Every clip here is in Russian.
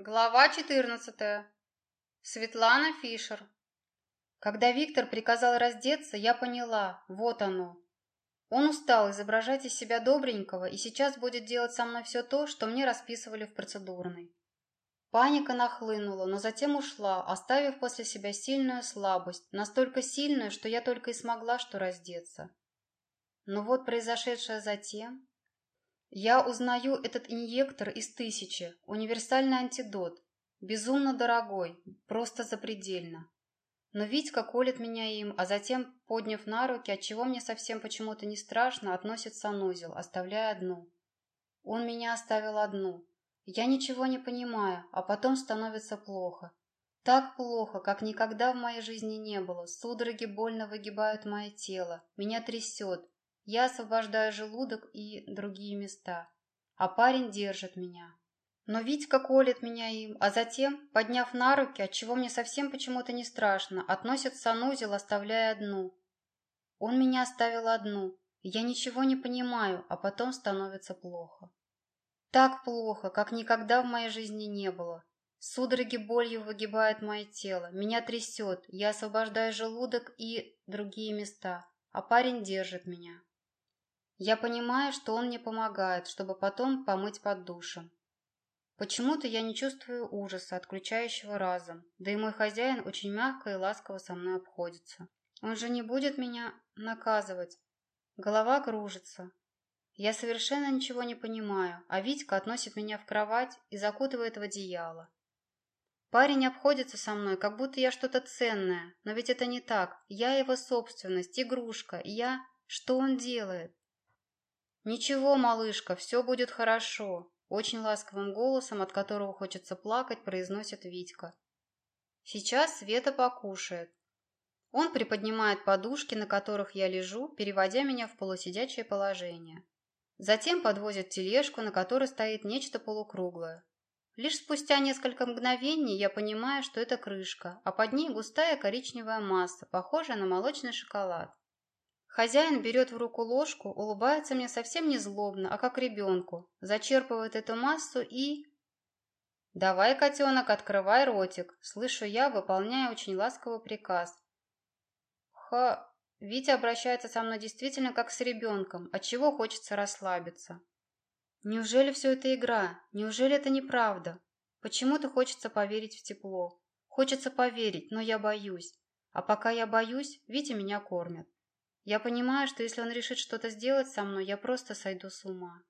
Глава 14. Светлана Фишер. Когда Виктор приказал раздеться, я поняла, вот оно. Он устал изображать из себя добренького и сейчас будет делать со мной все то, что мне расписывали в процедурной. Паника нахлынула, но затем ушла, оставив после себя сильную слабость, настолько сильную, что я только и смогла что раздеться. Но вот произошедшее затем... Я узнаю этот инъектор из тысячи, универсальный антидот, безумно дорогой, просто запредельно. Но Витька колет меня им, а затем, подняв на руки, отчего мне совсем почему-то не страшно, относит санузел, оставляя одну. Он меня оставил одну. Я ничего не понимаю, а потом становится плохо. Так плохо, как никогда в моей жизни не было. Судороги больно выгибают мое тело, меня трясет, я освобождаю желудок и другие места, а парень держит меня. Но Витька колет меня им, а затем, подняв на руки, отчего мне совсем почему-то не страшно, относит в санузел, оставляя одну. Он меня оставил одну, я ничего не понимаю, а потом становится плохо. Так плохо, как никогда в моей жизни не было. Судороги болью выгибают мое тело, меня трясет, я освобождаю желудок и другие места, а парень держит меня. Я понимаю, что он мне помогает, чтобы потом помыть под душем. Почему-то я не чувствую ужаса, отключающего разум, да и мой хозяин очень мягко и ласково со мной обходится. Он же не будет меня наказывать. Голова кружится. Я совершенно ничего не понимаю, а Витька относит меня в кровать и закутывает в одеяло. Парень обходится со мной, как будто я что-то ценное, но ведь это не так. Я его собственность, игрушка, я... Что он делает? «Ничего, малышка, все будет хорошо», – очень ласковым голосом, от которого хочется плакать, произносит Витька. «Сейчас Света покушает». Он приподнимает подушки, на которых я лежу, переводя меня в полусидячее положение. Затем подвозит тележку, на которой стоит нечто полукруглое. Лишь спустя несколько мгновений я понимаю, что это крышка, а под ней густая коричневая масса, похожая на молочный шоколад. Хозяин берет в руку ложку, улыбается мне совсем не злобно, а как ребенку, зачерпывает эту массу и... «Давай, котенок, открывай ротик», слышу я, выполняя очень ласковый приказ. Ха... Витя обращается со мной действительно как с ребенком, от чего хочется расслабиться. Неужели все это игра? Неужели это неправда? Почему-то хочется поверить в тепло. Хочется поверить, но я боюсь. А пока я боюсь, Витя меня кормит. Я понимаю, что если он решит что-то сделать со мной, я просто сойду с ума.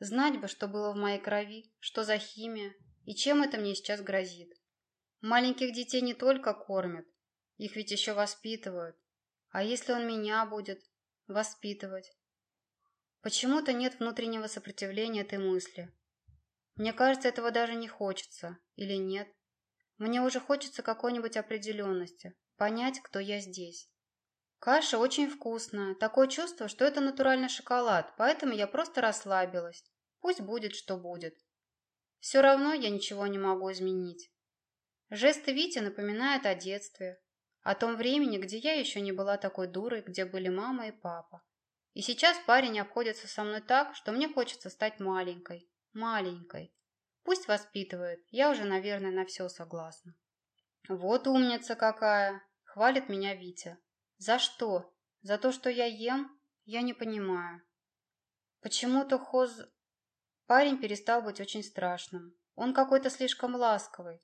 Знать бы, что было в моей крови, что за химия и чем это мне сейчас грозит. Маленьких детей не только кормят, их ведь еще воспитывают. А если он меня будет воспитывать? Почему-то нет внутреннего сопротивления этой мысли. Мне кажется, этого даже не хочется. Или нет? Мне уже хочется какой-нибудь определенности, понять, кто я здесь. Каша очень вкусная. Такое чувство, что это натуральный шоколад, поэтому я просто расслабилась. Пусть будет, что будет. Все равно я ничего не могу изменить. Жесты Вити напоминают о детстве, о том времени, где я еще не была такой дурой, где были мама и папа. И сейчас парень обходится со мной так, что мне хочется стать маленькой, маленькой. Пусть воспитывает, я уже, наверное, на все согласна. Вот умница какая, хвалит меня Витя. За что? За то, что я ем? Я не понимаю. Почему-то Хоз... Парень перестал быть очень страшным. Он какой-то слишком ласковый.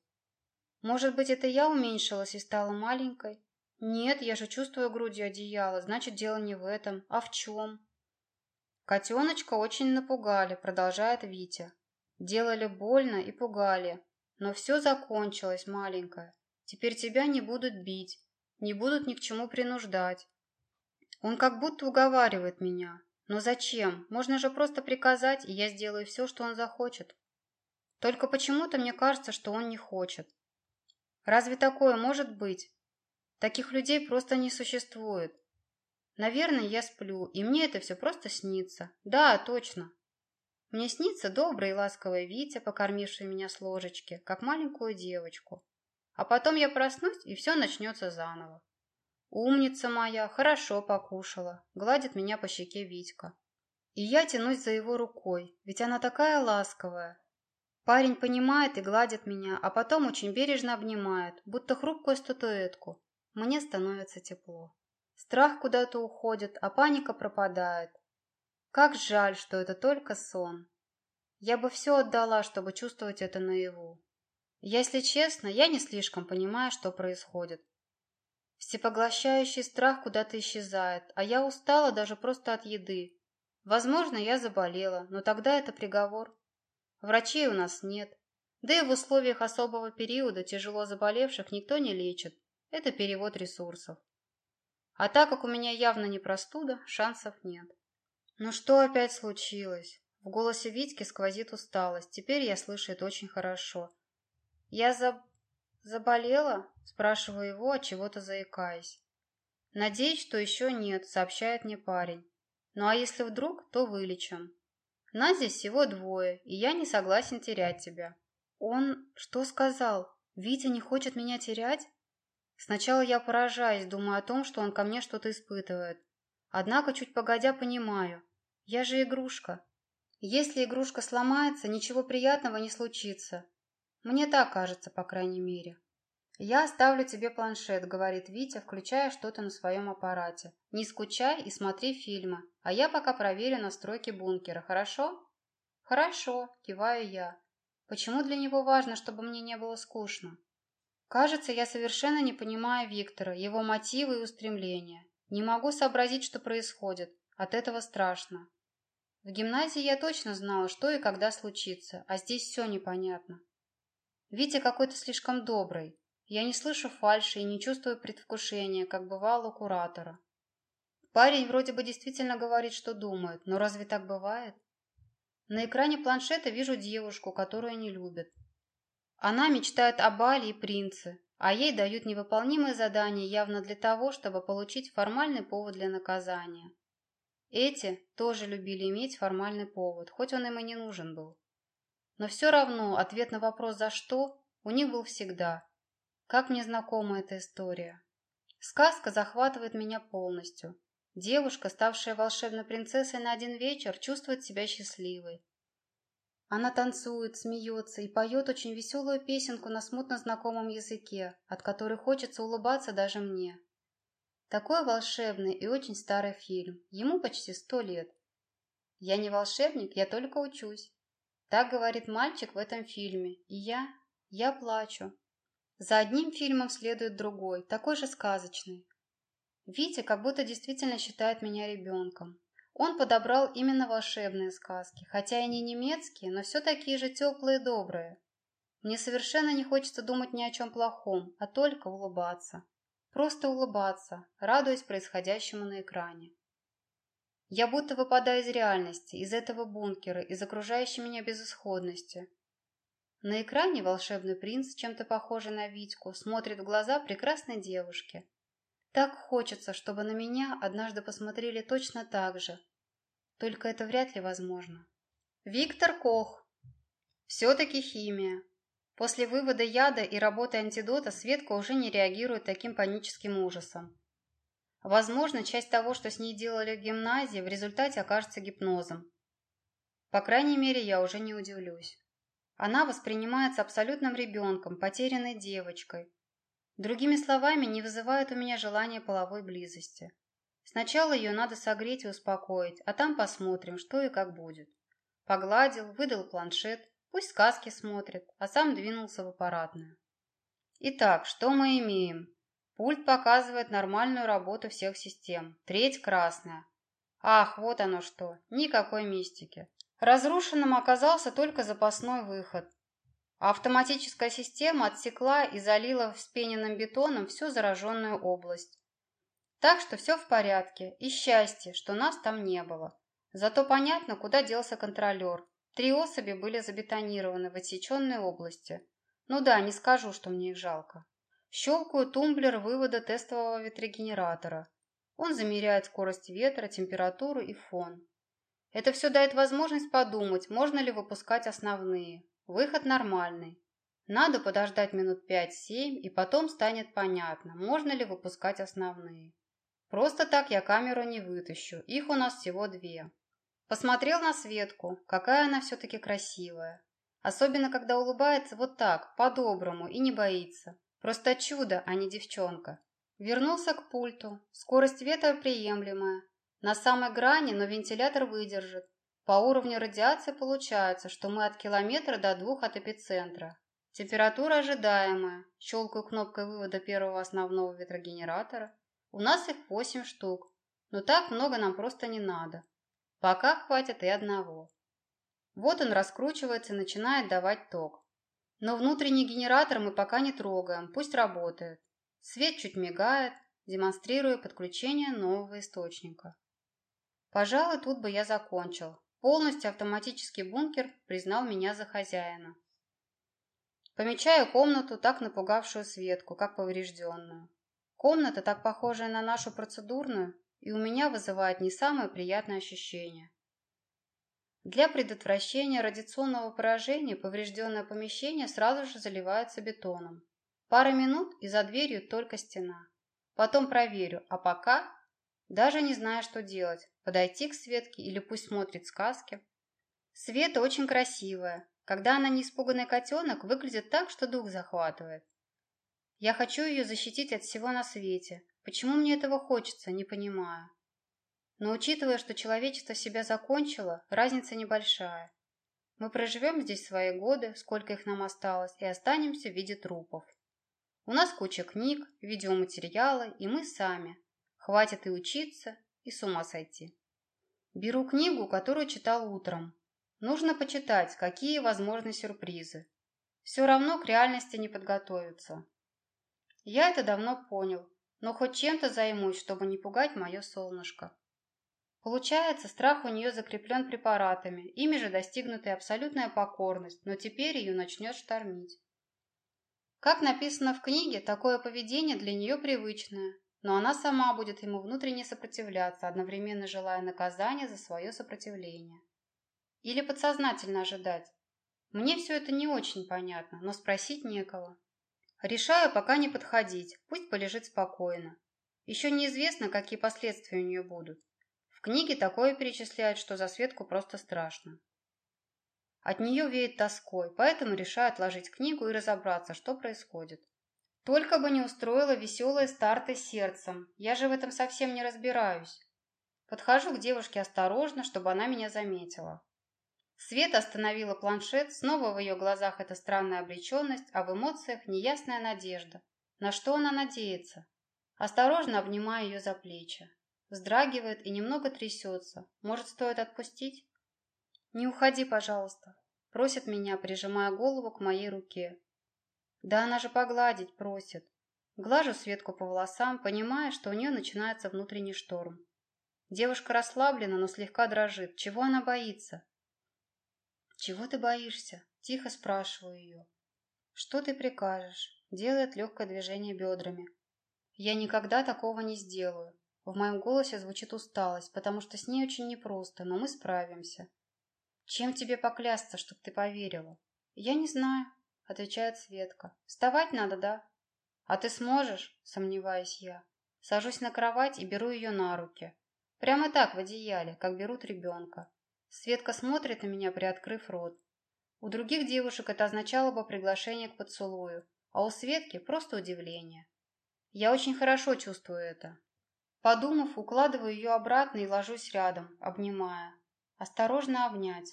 Может быть, это я уменьшилась и стала маленькой? Нет, я же чувствую грудью одеяло, значит, дело не в этом. А в чем? Котеночка очень напугали, продолжает Витя. Делали больно и пугали. Но все закончилось, маленькая. Теперь тебя не будут бить не будут ни к чему принуждать. Он как будто уговаривает меня. Но зачем? Можно же просто приказать, и я сделаю все, что он захочет. Только почему-то мне кажется, что он не хочет. Разве такое может быть? Таких людей просто не существует. Наверное, я сплю, и мне это все просто снится. Да, точно. Мне снится добрый и ласковый Витя, покормивший меня с ложечки, как маленькую девочку. А потом я проснусь, и все начнется заново. Умница моя, хорошо покушала, гладит меня по щеке Витька. И я тянусь за его рукой, ведь она такая ласковая. Парень понимает и гладит меня, а потом очень бережно обнимает, будто хрупкую статуэтку. Мне становится тепло. Страх куда-то уходит, а паника пропадает. Как жаль, что это только сон. Я бы все отдала, чтобы чувствовать это наяву. Если честно, я не слишком понимаю, что происходит. Всепоглощающий страх куда-то исчезает, а я устала даже просто от еды. Возможно, я заболела, но тогда это приговор. Врачей у нас нет. Да и в условиях особого периода тяжело заболевших никто не лечит. Это перевод ресурсов. А так как у меня явно не простуда, шансов нет. Ну что опять случилось? В голосе Витьки сквозит усталость. Теперь я слышу это очень хорошо. Я заб... заболела? Спрашиваю его, от чего-то заикаясь. Надеюсь, что еще нет, сообщает мне парень. Ну а если вдруг, то вылечим. Нас здесь всего двое, и я не согласен терять тебя. Он что сказал? Витя не хочет меня терять? Сначала я поражаюсь, думаю о том, что он ко мне что-то испытывает. Однако чуть погодя понимаю. Я же игрушка. Если игрушка сломается, ничего приятного не случится. Мне так кажется, по крайней мере. «Я оставлю тебе планшет», — говорит Витя, включая что-то на своем аппарате. «Не скучай и смотри фильмы, а я пока проверю настройки бункера, хорошо?» «Хорошо», — киваю я. «Почему для него важно, чтобы мне не было скучно?» Кажется, я совершенно не понимаю Виктора, его мотивы и устремления. Не могу сообразить, что происходит. От этого страшно. В гимназии я точно знала, что и когда случится, а здесь все непонятно. Витя какой-то слишком добрый, я не слышу фальши и не чувствую предвкушения, как бывало у куратора. Парень вроде бы действительно говорит, что думает, но разве так бывает? На экране планшета вижу девушку, которую не любят. Она мечтает о бале и принце, а ей дают невыполнимые задания явно для того, чтобы получить формальный повод для наказания. Эти тоже любили иметь формальный повод, хоть он им и не нужен был. Но все равно ответ на вопрос «за что» у них был всегда, как мне знакома эта история. Сказка захватывает меня полностью. Девушка, ставшая волшебной принцессой на один вечер, чувствует себя счастливой. Она танцует, смеется и поет очень веселую песенку на смутно знакомом языке, от которой хочется улыбаться даже мне. Такой волшебный и очень старый фильм. Ему почти сто лет. Я не волшебник, я только учусь. Так говорит мальчик в этом фильме. И я... я плачу. За одним фильмом следует другой, такой же сказочный. Витя как будто действительно считает меня ребенком. Он подобрал именно волшебные сказки, хотя и не немецкие, но все такие же теплые и добрые. Мне совершенно не хочется думать ни о чем плохом, а только улыбаться. Просто улыбаться, радуясь происходящему на экране. Я будто выпадаю из реальности, из этого бункера, из окружающей меня безысходности. На экране волшебный принц, чем-то похожий на Витьку, смотрит в глаза прекрасной девушке. Так хочется, чтобы на меня однажды посмотрели точно так же. Только это вряд ли возможно. Виктор Кох. Все-таки химия. После вывода яда и работы антидота Светка уже не реагирует таким паническим ужасом. Возможно, часть того, что с ней делали в гимназии, в результате окажется гипнозом. По крайней мере, я уже не удивлюсь. Она воспринимается абсолютным ребенком, потерянной девочкой. Другими словами, не вызывает у меня желания половой близости. Сначала ее надо согреть и успокоить, а там посмотрим, что и как будет. Погладил, выдал планшет, пусть сказки смотрит, а сам двинулся в аппаратную. Итак, что мы имеем? Пульт показывает нормальную работу всех систем. Треть красная. Ах, вот оно что. Никакой мистики. Разрушенным оказался только запасной выход. Автоматическая система отсекла и залила вспененным бетоном всю зараженную область. Так что все в порядке, и счастье, что нас там не было. Зато понятно, куда делся контролер. Три особи были забетонированы в отсеченной области. Ну да, не скажу, что мне их жалко. Щелкаю тумблер вывода тестового ветрогенератора. Он замеряет скорость ветра, температуру и фон. Это все дает возможность подумать, можно ли выпускать основные. Выход нормальный. Надо подождать минут 5-7, и потом станет понятно, можно ли выпускать основные. Просто так я камеру не вытащу, их у нас всего две. Посмотрел на Светку, какая она все-таки красивая. Особенно, когда улыбается вот так, по-доброму и не боится. Просто чудо, а не девчонка. Вернулся к пульту. Скорость ветра приемлемая. На самой грани, но вентилятор выдержит. По уровню радиации получается, что мы от километра до двух от эпицентра. Температура ожидаемая. Щелкаю кнопкой вывода первого основного ветрогенератора. У нас их восемь штук. Но так много нам просто не надо. Пока хватит и одного. Вот он раскручивается и начинает давать ток. Но внутренний генератор мы пока не трогаем, пусть работает. Свет чуть мигает, демонстрируя подключение нового источника. Пожалуй, тут бы я закончил. Полностью автоматический бункер признал меня за хозяина. Помечаю комнату, так напугавшую Светку, как поврежденную. Комната, так похожая на нашу процедурную, и у меня вызывает не самое приятное ощущение. Для предотвращения радиационного поражения поврежденное помещение сразу же заливается бетоном. Пара минут и за дверью только стена. Потом проверю, а пока даже не знаю, что делать. Подойти к Светке или пусть смотрит сказки. Света очень красивая. Когда она не испуганный котенок, выглядит так, что дух захватывает. Я хочу ее защитить от всего на свете. Почему мне этого хочется, не понимаю. Но учитывая, что человечество себя закончило, разница небольшая. Мы проживем здесь свои годы, сколько их нам осталось, и останемся в виде трупов. У нас куча книг, видеоматериалы, и мы сами. Хватит и учиться, и с ума сойти. Беру книгу, которую читал утром. Нужно почитать, какие возможны сюрпризы. Все равно к реальности не подготовиться. Я это давно понял, но хоть чем-то займусь, чтобы не пугать мое солнышко. Получается, страх у нее закреплен препаратами, ими же достигнута абсолютная покорность, но теперь ее начнет штормить. Как написано в книге, такое поведение для нее привычное, но она сама будет ему внутренне сопротивляться, одновременно желая наказания за свое сопротивление. Или подсознательно ожидать. Мне все это не очень понятно, но спросить некого. Решаю пока не подходить, пусть полежит спокойно. Еще неизвестно, какие последствия у нее будут книге такое перечисляют, что за Светку просто страшно. От нее веет тоской, поэтому решаю отложить книгу и разобраться, что происходит. Только бы не устроила веселые старты сердцем, я же в этом совсем не разбираюсь. Подхожу к девушке осторожно, чтобы она меня заметила. Света остановила планшет, снова в ее глазах эта странная обреченность, а в эмоциях неясная надежда. На что она надеется? Осторожно обнимаю ее за плечи. Вздрагивает и немного трясется. Может, стоит отпустить? Не уходи, пожалуйста. Просит меня, прижимая голову к моей руке. Да она же погладить просит. Глажу Светку по волосам, понимая, что у нее начинается внутренний шторм. Девушка расслаблена, но слегка дрожит. Чего она боится? «Чего ты боишься?» – тихо спрашиваю ее. «Что ты прикажешь?» – делает легкое движение бедрами. «Я никогда такого не сделаю. В моем голосе звучит усталость, потому что с ней очень непросто, но мы справимся. Чем тебе поклясться, чтоб ты поверила? Я не знаю, отвечает Светка. Вставать надо, да? А ты сможешь? Сомневаюсь я. Сажусь на кровать и беру ее на руки. Прямо так, в одеяле, как берут ребенка. Светка смотрит на меня, приоткрыв рот. У других девушек это означало бы приглашение к поцелую, а у Светки просто удивление. Я очень хорошо чувствую это. Подумав, укладываю ее обратно и ложусь рядом, обнимая. Осторожно обнять.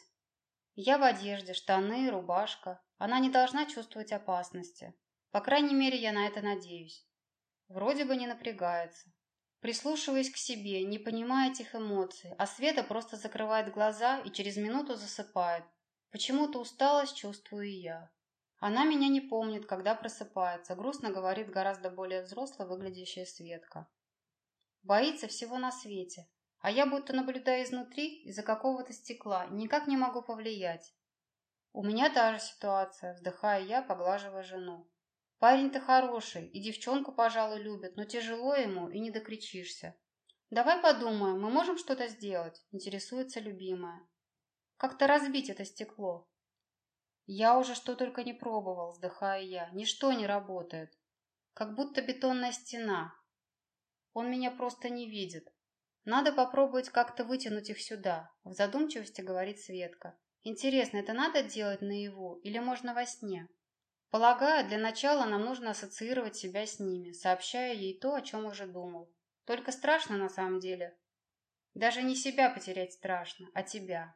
Я в одежде, штаны, рубашка. Она не должна чувствовать опасности. По крайней мере, я на это надеюсь. Вроде бы не напрягается. Прислушиваясь к себе, не понимая этих эмоций, а Света просто закрывает глаза и через минуту засыпает. Почему-то усталость чувствую и я. Она меня не помнит, когда просыпается, грустно говорит гораздо более взросло выглядящая Светка. Боится всего на свете. А я будто наблюдаю изнутри, из-за какого-то стекла, никак не могу повлиять. У меня та же ситуация, вздыхая я, поглаживая жену. Парень-то хороший, и девчонку, пожалуй, любит, но тяжело ему, и не докричишься. Давай подумаем, мы можем что-то сделать? Интересуется любимая. Как-то разбить это стекло. Я уже что только не пробовал, вздыхаю я. Ничто не работает. Как будто бетонная стена, он меня просто не видит. Надо попробовать как-то вытянуть их сюда, в задумчивости говорит Светка. Интересно, это надо делать наяву или можно во сне? Полагаю, для начала нам нужно ассоциировать себя с ними, сообщая ей то, о чем уже думал. Только страшно на самом деле. Даже не себя потерять страшно, а тебя.